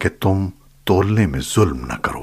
کہ تم تولنے میں ظلم نہ کرو۔